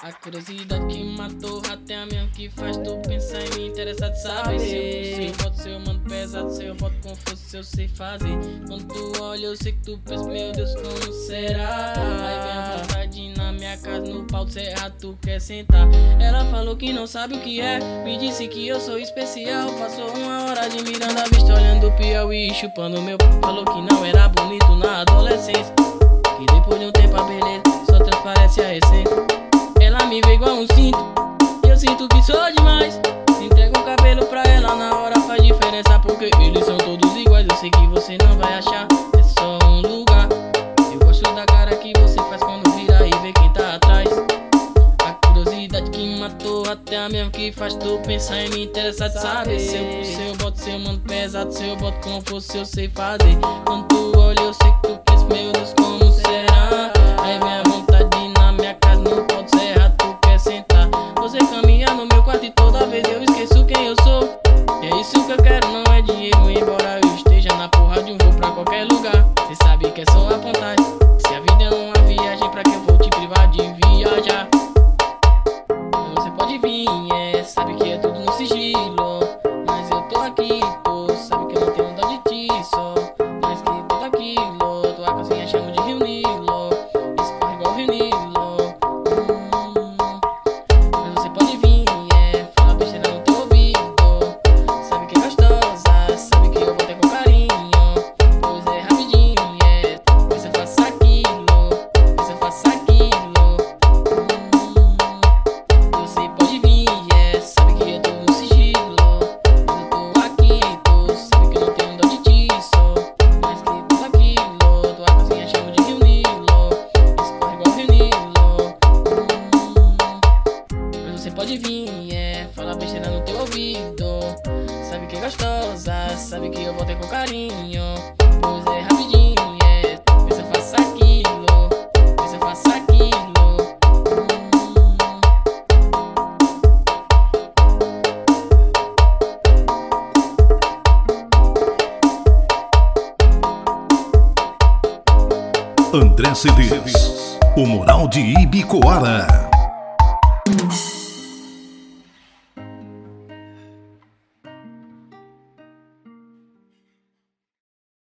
A curiosidade que matou até a mesmo que faz tu pensar em me interessar de saber Se eu, se eu boto seu mano pesado, se eu boto com força, se eu sei fazer Quando tu olha eu sei que tu pensa, meu Deus, como será? Aí vem a vontade casa, no pau do cerrado tu quer sentar Ela falou que não sabe o que é, me disse que eu sou especial Passou uma hora admirando a vista, olhando o Piauí, chupando meu Falou que não era bonito na adolescência Que depois de um tempo a beleza só transparece a essência ela me vê igual um cinto. Eu sinto que sou demais. Entrego o cabelo pra ela na hora faz diferença. Porque eles são todos iguais. Eu sei que você não vai achar. Até a mesmo que faz tu pensar em me interessar de saber. Se eu, se eu boto seu mano pesado, se eu boto como fosse, eu sei fazer. Quando tu olha, eu sei que tu pensa, meu Deus, como será? Aí vem a vontade na minha casa, não pode ser errado, tu quer sentar. Você caminha no meu quarto e toda vez eu esqueço quem eu sou. E é isso que eu quero, não é dinheiro, embora eu esteja na porra de um voo pra qualquer lugar. Cê sabe que é só apontar. Spotify. Pode vir, é, falar besteira no teu ouvido. Sabe que é gostosa, sabe que eu vou ter com carinho. Pois é, rapidinho, é, vê se eu faço aquilo, vê se eu faço aquilo. André Cedês, o Moral de Ibicoara.